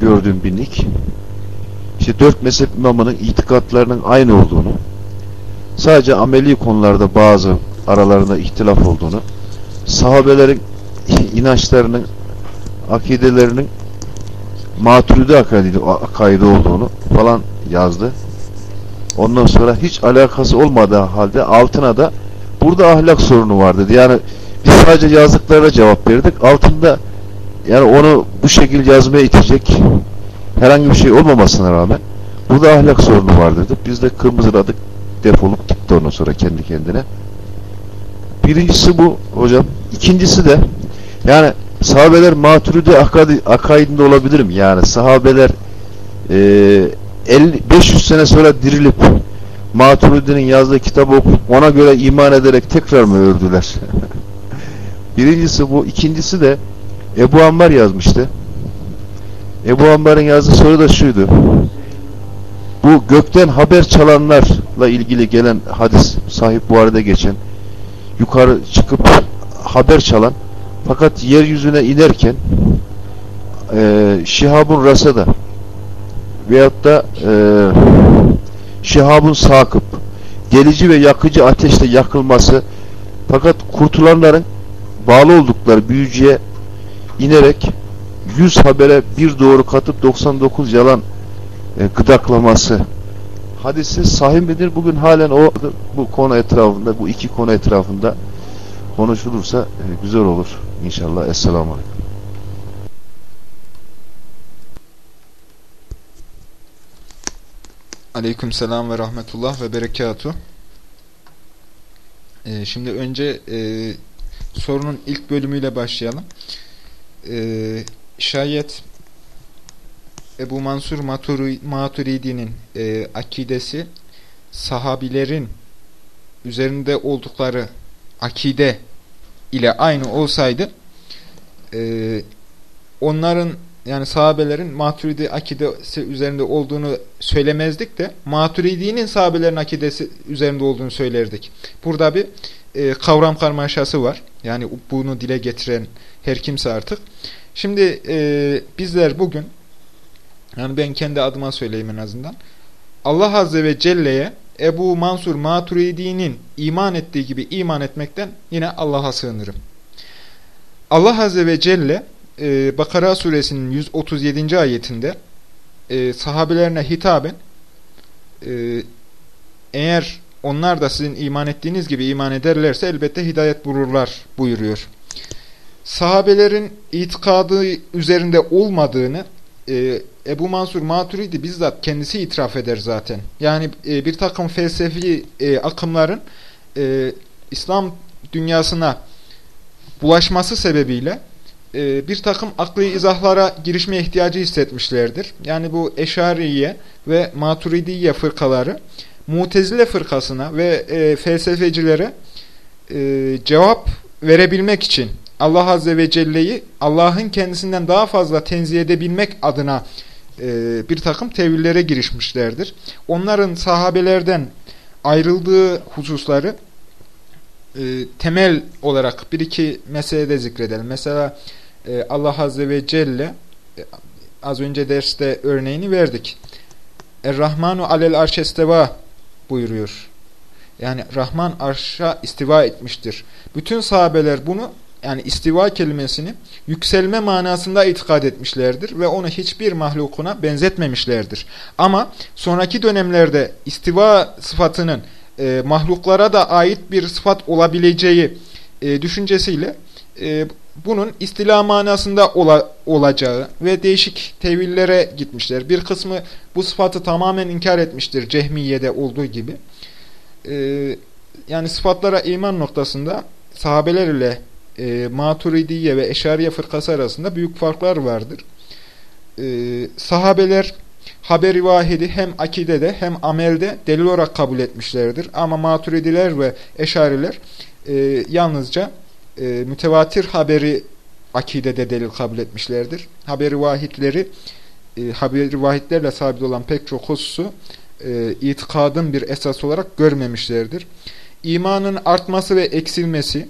gördüğüm bir nick. İşte dört mezhep imamının itikatlarının aynı olduğunu, sadece ameli konularda bazı aralarında ihtilaf olduğunu, sahabelerin inançlarının, akidelerinin maturidi akaidi olduğunu falan yazdı. Ondan sonra hiç alakası olmadığı halde altına da burada ahlak sorunu vardı. Yani biz sadece yazdıklarına cevap verdik. Altında yani onu bu şekilde yazmaya itecek herhangi bir şey olmamasına rağmen burada ahlak sorunu vardır. Biz de kırmızıladık defolup gitti ondan sonra kendi kendine. Birincisi bu hocam. İkincisi de yani sahabeler maturidi akaidinde olabilir mi? Yani sahabeler e, 50, 500 sene sonra dirilip Maturidi'nin yazdığı kitabı okup ona göre iman ederek tekrar mı ördüler? Birincisi bu. ikincisi de Ebu Ammar yazmıştı. Ebu Ambar'ın yazdığı soru da şuydu. Bu gökten haber çalanlarla ilgili gelen hadis sahip bu arada geçen yukarı çıkıp haber çalan fakat yeryüzüne inerken e, Şihab'ın Rasa'da veyahut da e, Şihab'ın Sakıp gelici ve yakıcı ateşle yakılması fakat kurtulanların bağlı oldukları büyücüye inerek 100 habere bir doğru katıp 99 yalan e, gıdaklaması hadisi sahih midir? Bugün halen o bu konu etrafında, bu iki konu etrafında konuşulursa e, güzel olur inşallah. Esselamu Aleyküm. Aleyküm selam ve rahmetullah ve berekatuh. Ee, şimdi önce e, sorunun ilk bölümüyle başlayalım. Ee, şayet Ebu Mansur Maturidi'nin e, akidesi sahabilerin üzerinde oldukları akide ile aynı olsaydı e, onların yani sahabelerin Maturidi akidesi üzerinde olduğunu söylemezdik de Maturidi'nin sahabelerin akidesi üzerinde olduğunu söylerdik. Burada bir e, kavram karmaşası var. Yani bunu dile getiren her kimse artık. Şimdi e, bizler bugün yani ben kendi adıma söyleyeyim en azından Allah Azze ve Celle'ye Ebu Mansur Maturidi'nin iman ettiği gibi iman etmekten yine Allah'a sığınırım. Allah Azze ve Celle e, Bakara suresinin 137. ayetinde e, sahabelerine hitaben e, eğer onlar da sizin iman ettiğiniz gibi iman ederlerse elbette hidayet bulurlar buyuruyor. Sahabelerin itikadı üzerinde olmadığını e, Ebu Mansur Maturidi bizzat kendisi itiraf eder zaten. Yani e, bir takım felsefi e, akımların e, İslam dünyasına bulaşması sebebiyle e, bir takım akli izahlara girişmeye ihtiyacı hissetmişlerdir. Yani bu Eşariye ve Maturidiye fırkaları Mutezile fırkasına ve e, felsefecilere e, cevap verebilmek için Allah Azze ve Celle'yi Allah'ın kendisinden daha fazla tenzih edebilmek adına e, bir takım tevillere girişmişlerdir. Onların sahabelerden ayrıldığı hususları e, temel olarak bir iki meselede zikredelim. Mesela e, Allah Azze ve Celle e, az önce derste örneğini verdik. Er-Rahmanu alel arşesteva buyuruyor. Yani Rahman arşa istiva etmiştir. Bütün sahabeler bunu yani istiva kelimesini yükselme manasında itikad etmişlerdir ve onu hiçbir mahlukuna benzetmemişlerdir. Ama sonraki dönemlerde istiva sıfatının e, mahluklara da ait bir sıfat olabileceği e, düşüncesiyle e, bunun istila manasında ola, olacağı ve değişik tevillere gitmişler. Bir kısmı bu sıfatı tamamen inkar etmiştir Cehmiye'de olduğu gibi. Ee, yani sıfatlara iman noktasında sahabeler ile e, Maturidiye ve Eşariye fırkası arasında büyük farklar vardır. Ee, sahabeler haberi vahidi hem akidede hem amelde delil olarak kabul etmişlerdir. Ama Maturidiler ve Eşariler e, yalnızca e, mütevatir haberi akidede delil kabul etmişlerdir. Haberi vahitleri e, haberi vahitlerle sabit olan pek çok hususu e, itikadın bir esas olarak görmemişlerdir. İmanın artması ve eksilmesi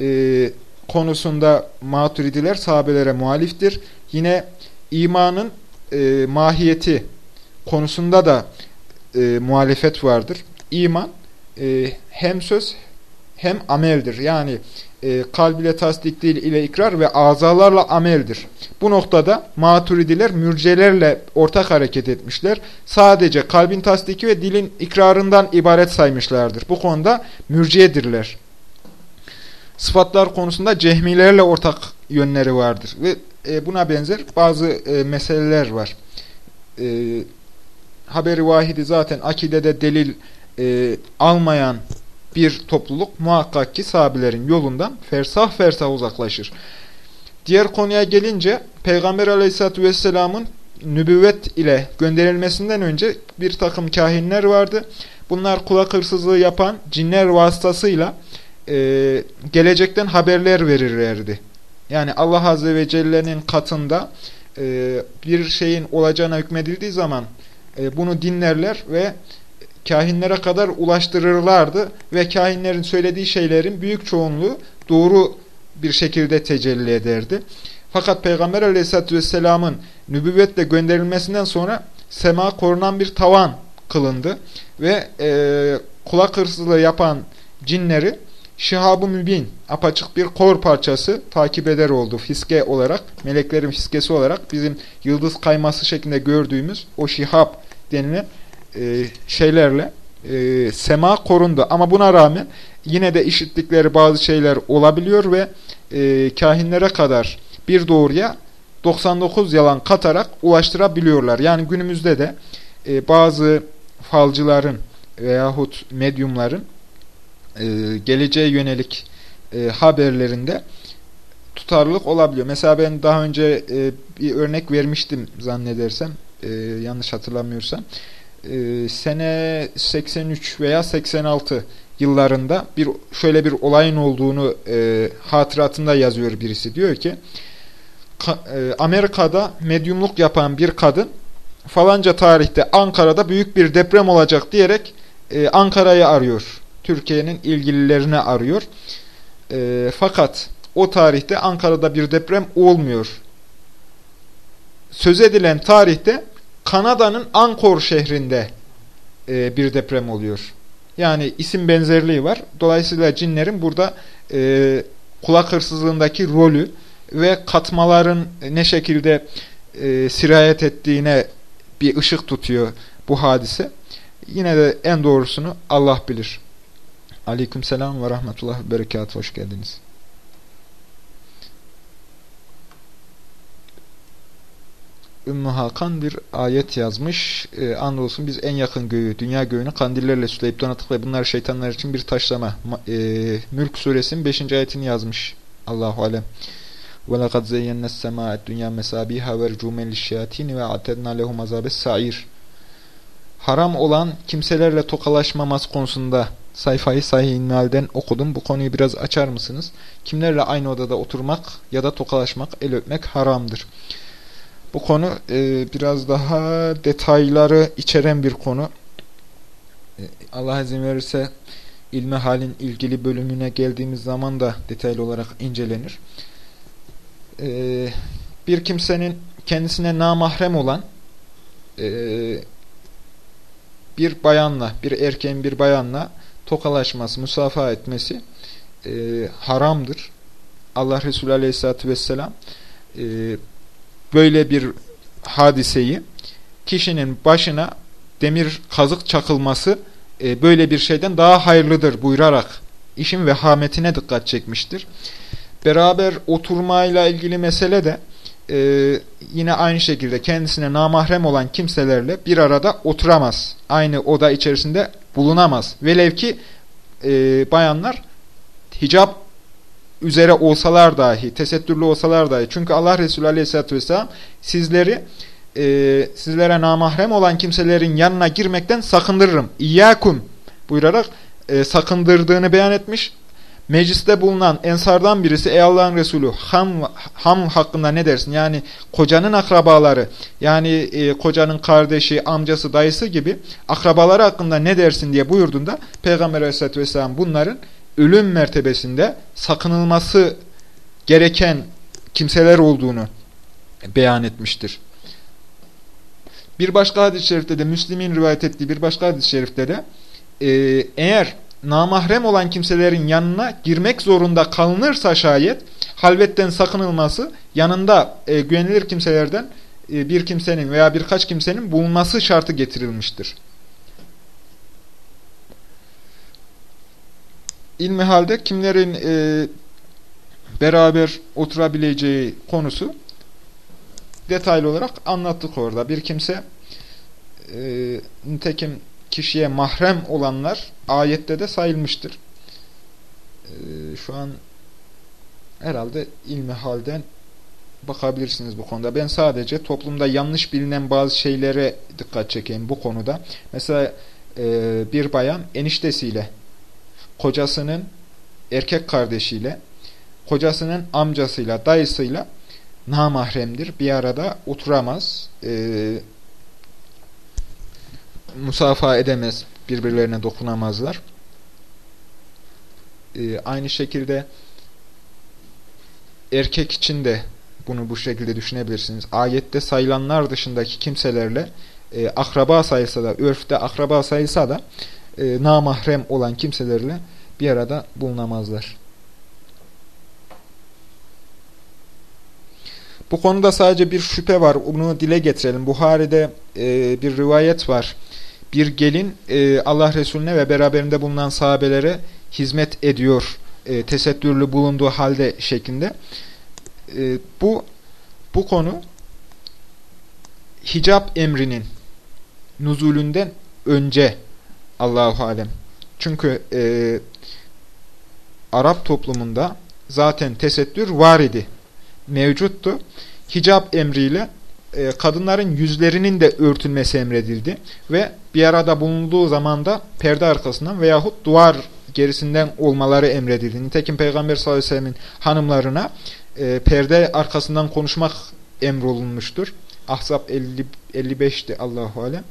e, konusunda maturidiler sahabelere muhaliftir. Yine imanın e, mahiyeti konusunda da e, muhalefet vardır. İman e, hem söz hem ameldir. Yani e, kalb ile tasdik, dil ile ikrar ve azalarla ameldir. Bu noktada maturidiler mürcelerle ortak hareket etmişler. Sadece kalbin tasdiki ve dilin ikrarından ibaret saymışlardır. Bu konuda mürciyedirler. Sıfatlar konusunda cehmilerle ortak yönleri vardır. Ve e, buna benzer bazı e, meseleler var. E, haberi vahidi zaten akidede delil e, almayan bir topluluk muhakkak ki sahabelerin yolundan fersah fersah uzaklaşır. Diğer konuya gelince Peygamber aleyhissalatü vesselamın nübüvvet ile gönderilmesinden önce bir takım kahinler vardı. Bunlar kulak hırsızlığı yapan cinler vasıtasıyla e, gelecekten haberler verirlerdi. Yani Allah Azze ve Celle'nin katında e, bir şeyin olacağına hükmedildiği zaman e, bunu dinlerler ve kahinlere kadar ulaştırırlardı ve kahinlerin söylediği şeylerin büyük çoğunluğu doğru bir şekilde tecelli ederdi. Fakat Peygamber aleyhissalatü vesselamın nübüvvetle gönderilmesinden sonra sema korunan bir tavan kılındı ve e, kulak hırsızlığı yapan cinleri Şihab-ı Mübin, apaçık bir kor parçası takip eder oldu fiske olarak, meleklerin fiskesi olarak bizim yıldız kayması şeklinde gördüğümüz o şihab denilen e, şeylerle e, sema korundu. Ama buna rağmen yine de işittikleri bazı şeyler olabiliyor ve e, kahinlere kadar bir doğruya 99 yalan katarak ulaştırabiliyorlar. Yani günümüzde de e, bazı falcıların veyahut medyumların e, geleceğe yönelik e, haberlerinde tutarlılık olabiliyor. Mesela ben daha önce e, bir örnek vermiştim zannedersem, e, yanlış hatırlamıyorsam e, sene 83 veya 86 yıllarında bir şöyle bir olayın olduğunu e, hatıratında yazıyor birisi. Diyor ki e, Amerika'da medyumluk yapan bir kadın falanca tarihte Ankara'da büyük bir deprem olacak diyerek e, Ankara'yı arıyor. Türkiye'nin ilgililerini arıyor. E, fakat o tarihte Ankara'da bir deprem olmuyor. Söz edilen tarihte Kanada'nın Ankor şehrinde e, bir deprem oluyor. Yani isim benzerliği var. Dolayısıyla cinlerin burada e, kulak hırsızlığındaki rolü ve katmaların ne şekilde e, sirayet ettiğine bir ışık tutuyor bu hadise. Yine de en doğrusunu Allah bilir. Aleyküm selam ve rahmetullah ve berekat. Hoş geldiniz. Ümmü Hakan bir ayet yazmış. E, andolsun biz en yakın göğü, dünya göğünü kandillerle süsleyip donattık ve bunlar şeytanlar için bir taşlama. E, Mülk suresinin 5. ayetini yazmış. Allahu alem. وَلَقَدْ زَيَّنَّ السَّمَاءَ الدُّنْيَا مَسَابِيهَا وَرْجُومًا لِلشَّيَاطِينِ وَاَعْتَدْنَا لَهُمْ عَذَابَ sair. Haram olan kimselerle tokalaşmaması konusunda sayfayı Sahih İlmihal'den okudum. Bu konuyu biraz açar mısınız? Kimlerle aynı odada oturmak ya da tokalaşmak, el öpmek haramdır. Bu konu e, biraz daha detayları içeren bir konu. E, Allah izin verirse ilmi halin ilgili bölümüne geldiğimiz zaman da detaylı olarak incelenir. E, bir kimsenin kendisine namahrem olan e, bir bayanla, bir erkeğin bir bayanla tokalaşması, musafaha etmesi e, haramdır. Allah Resulü Aleyhisselatü Vesselam e, böyle bir hadiseyi kişinin başına demir kazık çakılması e, böyle bir şeyden daha hayırlıdır buyurarak işin vehametine dikkat çekmiştir. Beraber oturmayla ilgili mesele de e, yine aynı şekilde kendisine namahrem olan kimselerle bir arada oturamaz. Aynı oda içerisinde bulunamaz. Velev ki e, bayanlar hicap üzere olsalar dahi, tesettürlü olsalar dahi. Çünkü Allah Resulü Aleyhisselatü Vesselam sizleri e, sizlere namahrem olan kimselerin yanına girmekten sakındırırım. İyyâkum buyurarak e, sakındırdığını beyan etmiş. Mecliste bulunan ensardan birisi ey Allah'ın Resulü ham, ham hakkında ne dersin? Yani kocanın akrabaları yani e, kocanın kardeşi, amcası, dayısı gibi akrabaları hakkında ne dersin diye buyurduğunda Peygamber Aleyhisselatü Vesselam bunların ölüm mertebesinde sakınılması gereken kimseler olduğunu beyan etmiştir. Bir başka hadis-i şerifte de Müslim'in rivayet ettiği bir başka hadis-i şerifte de e, eğer namahrem olan kimselerin yanına girmek zorunda kalınırsa şayet halvetten sakınılması yanında e, güvenilir kimselerden e, bir kimsenin veya birkaç kimsenin bulunması şartı getirilmiştir. İlmi halde kimlerin e, beraber oturabileceği konusu detaylı olarak anlattık orada. Bir kimse e, nitekim kişiye mahrem olanlar ayette de sayılmıştır. E, şu an herhalde ilmi halden bakabilirsiniz bu konuda. Ben sadece toplumda yanlış bilinen bazı şeylere dikkat çekeyim bu konuda. Mesela e, bir bayan eniştesiyle, kocasının erkek kardeşiyle, kocasının amcasıyla, dayısıyla namahremdir. Bir arada oturamaz. E, musafa edemez. Birbirlerine dokunamazlar. E, aynı şekilde erkek için de bunu bu şekilde düşünebilirsiniz. Ayette sayılanlar dışındaki kimselerle e, akraba sayılsa da, örfte akraba sayılsa da e, namahrem olan kimselerle bir arada bulunamazlar. Bu konuda sadece bir şüphe var. Bunu dile getirelim. Buhari'de e, bir rivayet var. Bir gelin e, Allah Resulüne ve beraberinde bulunan sahabelere hizmet ediyor. E, tesettürlü bulunduğu halde şeklinde. E, bu bu konu hicap emrinin nuzulünden önce Allahu alem. Çünkü e, Arap toplumunda zaten tesettür var idi. Mevcuttu. Hicap emriyle e, kadınların yüzlerinin de örtülmesi emredildi. Ve bir arada bulunduğu zamanda perde arkasından veyahut duvar gerisinden olmaları emredildi. Nitekim Peygamber sallallahu aleyhi ve sellemin hanımlarına e, perde arkasından konuşmak emrolunmuştur. Ahzab 50, 55'ti Allahu Alem.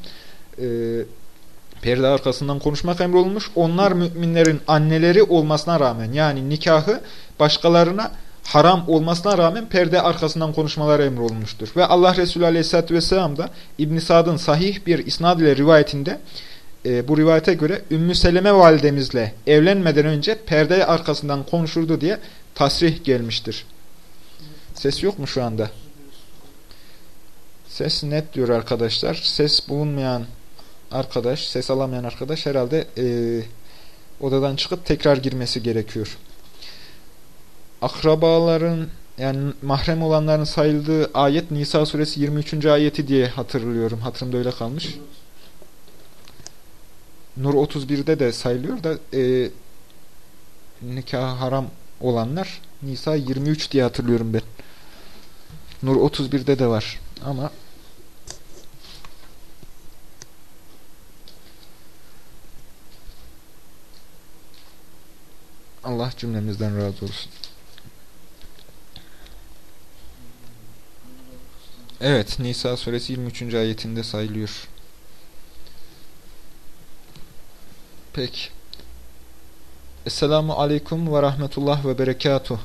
E, perde arkasından konuşmak emrolunmuş. Onlar müminlerin anneleri olmasına rağmen yani nikahı başkalarına haram olmasına rağmen perde arkasından konuşmaları emrolunmuştur. Ve Allah Resulü Aleyhisselatü Vesselam da İbn Sad'ın sahih bir isnad ile rivayetinde e, bu rivayete göre Ümmü Seleme validemizle evlenmeden önce perde arkasından konuşurdu diye tasrih gelmiştir. Ses yok mu şu anda? Ses net diyor arkadaşlar. Ses bulunmayan arkadaş, ses alamayan arkadaş herhalde e, odadan çıkıp tekrar girmesi gerekiyor. Akrabaların yani mahrem olanların sayıldığı ayet Nisa suresi 23. ayeti diye hatırlıyorum. Hatırımda öyle kalmış. Nur 31'de de sayılıyor da e, nikah haram olanlar Nisa 23 diye hatırlıyorum ben. Nur 31'de de var ama Allah cümlemizden razı olsun. Evet, Nisa suresi 23. ayetinde sayılıyor. Peki. Esselamu aleyküm ve rahmetullah ve berekatuh.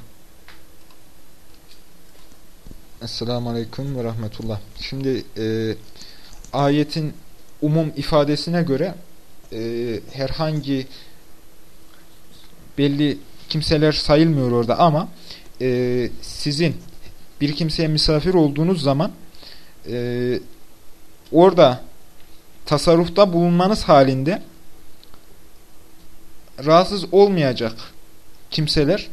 Esselamu aleyküm ve rahmetullah. Şimdi e, ayetin umum ifadesine göre e, herhangi belli kimseler sayılmıyor orada ama e, sizin bir kimseye misafir olduğunuz zaman e, orada tasarrufta bulunmanız halinde rahatsız olmayacak kimseler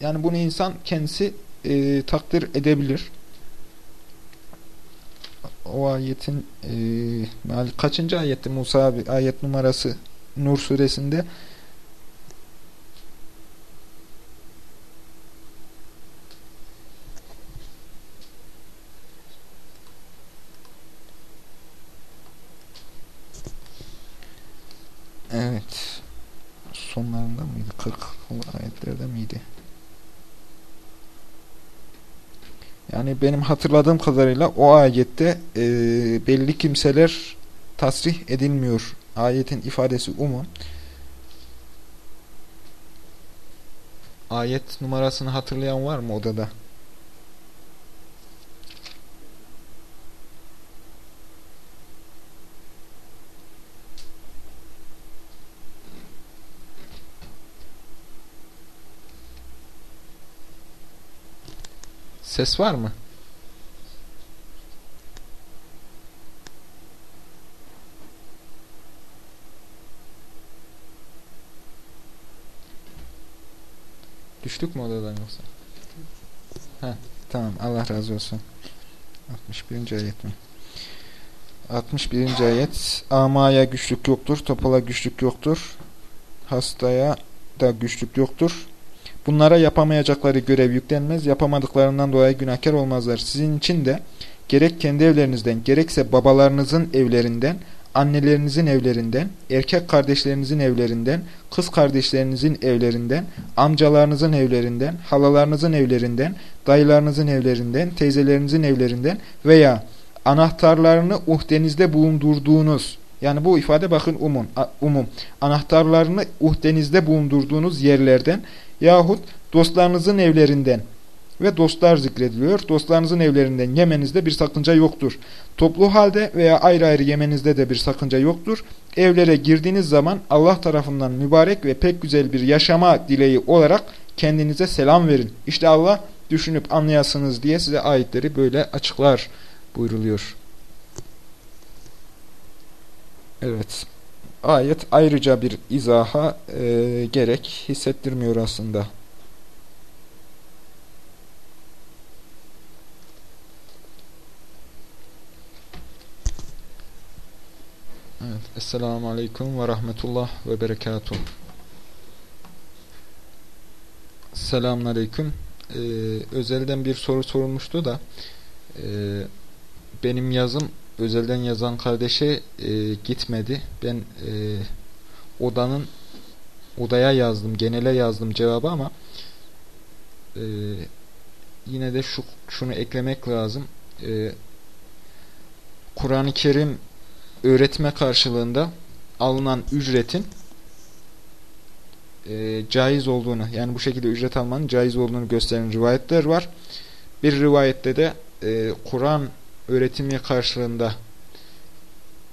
yani bunu insan kendisi e, takdir edebilir. O ayetin e, kaçıncı ayetti Musa? Ayet numarası Nur suresinde Evet. Sonlarında mıydı? 40 ayetlerde miydi? Yani benim hatırladığım kadarıyla o ayette e, belli kimseler tasrih edilmiyor. Ayetin ifadesi umum. Ayet numarasını hatırlayan var mı odada? Ses var mı? Düştük mü odadan yoksa? Ha, tamam. Allah razı olsun. 61. ayet mi? 61. ayet Amaya güçlük yoktur, topala güçlük yoktur, hastaya da güçlük yoktur. Bunlara yapamayacakları görev yüklenmez, yapamadıklarından dolayı günahkar olmazlar. Sizin için de gerek kendi evlerinizden, gerekse babalarınızın evlerinden, annelerinizin evlerinden, erkek kardeşlerinizin evlerinden, kız kardeşlerinizin evlerinden, amcalarınızın evlerinden, halalarınızın evlerinden, dayılarınızın evlerinden, teyzelerinizin evlerinden veya anahtarlarını uhdenizde bulundurduğunuz yani bu ifade bakın umum, umum anahtarlarını uhdenizde bulundurduğunuz yerlerden yahut dostlarınızın evlerinden ve dostlar zikrediliyor. Dostlarınızın evlerinden yemenizde bir sakınca yoktur. Toplu halde veya ayrı ayrı yemenizde de bir sakınca yoktur. Evlere girdiğiniz zaman Allah tarafından mübarek ve pek güzel bir yaşama dileği olarak kendinize selam verin. İşte Allah düşünüp anlayasınız diye size ayetleri böyle açıklar buyruluyor. Evet. Ayet ayrıca bir izaha e, gerek hissettirmiyor aslında. Evet. Esselamu Aleyküm ve Rahmetullah ve Berekatuhu. Selamun Aleyküm. Ee, özelden bir soru sorulmuştu da e, benim yazım özelden yazan kardeşe e, gitmedi. Ben e, odanın odaya yazdım, genele yazdım cevabı ama e, yine de şu şunu eklemek lazım. E, Kur'an-ı Kerim öğretme karşılığında alınan ücretin e, caiz olduğunu yani bu şekilde ücret almanın caiz olduğunu gösteren rivayetler var. Bir rivayette de e, Kur'an öğretimi karşılığında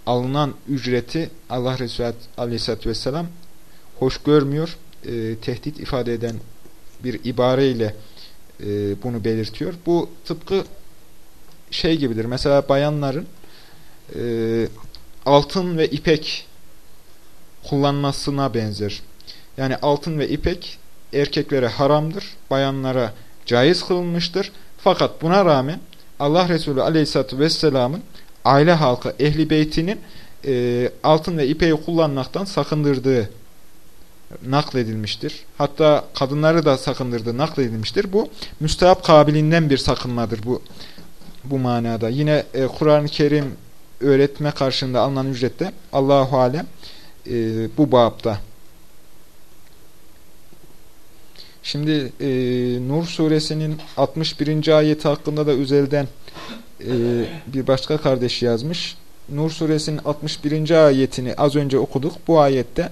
alınan ücreti Allah Resulü Aleyhisselatü Vesselam hoş görmüyor. E, tehdit ifade eden bir ibareyle e, bunu belirtiyor. Bu tıpkı şey gibidir. Mesela bayanların e, altın ve ipek kullanmasına benzer. Yani altın ve ipek erkeklere haramdır, bayanlara caiz kılınmıştır. Fakat buna rağmen Allah Resulü Aleyhisselatü Vesselam'ın aile halkı, ehli beytinin e, altın ve ipeği kullanmaktan sakındırdığı nakledilmiştir. Hatta kadınları da sakındırdığı nakledilmiştir. Bu müstehap kabilinden bir sakınmadır bu bu manada. Yine e, Kur'an-ı Kerim öğretme karşında alınan ücrette Allahu alem e, bu babda. Şimdi e, Nur suresinin 61. ayeti hakkında da özelden e, bir başka kardeş yazmış. Nur suresinin 61. ayetini az önce okuduk. Bu ayette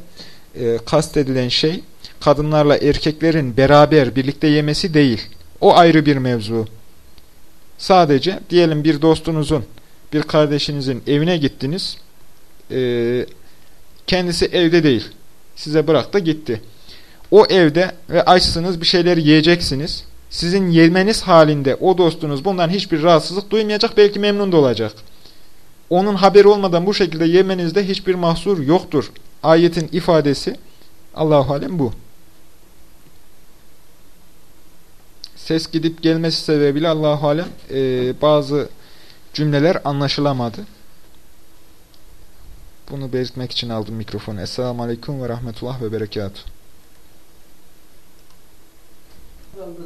e, kastedilen şey kadınlarla erkeklerin beraber birlikte yemesi değil. O ayrı bir mevzu. Sadece diyelim bir dostunuzun bir kardeşinizin evine gittiniz. E, kendisi evde değil. Size bıraktı gitti. O evde ve açsınız bir şeyler yiyeceksiniz. Sizin yemeniz halinde o dostunuz bundan hiçbir rahatsızlık duymayacak. Belki memnun da olacak. Onun haberi olmadan bu şekilde yemenizde hiçbir mahsur yoktur. Ayetin ifadesi Allahu Alem bu. Ses gidip gelmesi sebebiyle Allahu Alem e, bazı cümleler anlaşılamadı. Bunu belirtmek için aldım mikrofonu. Esselamu Aleyküm ve Rahmetullah ve Berekatuhu. 그런 그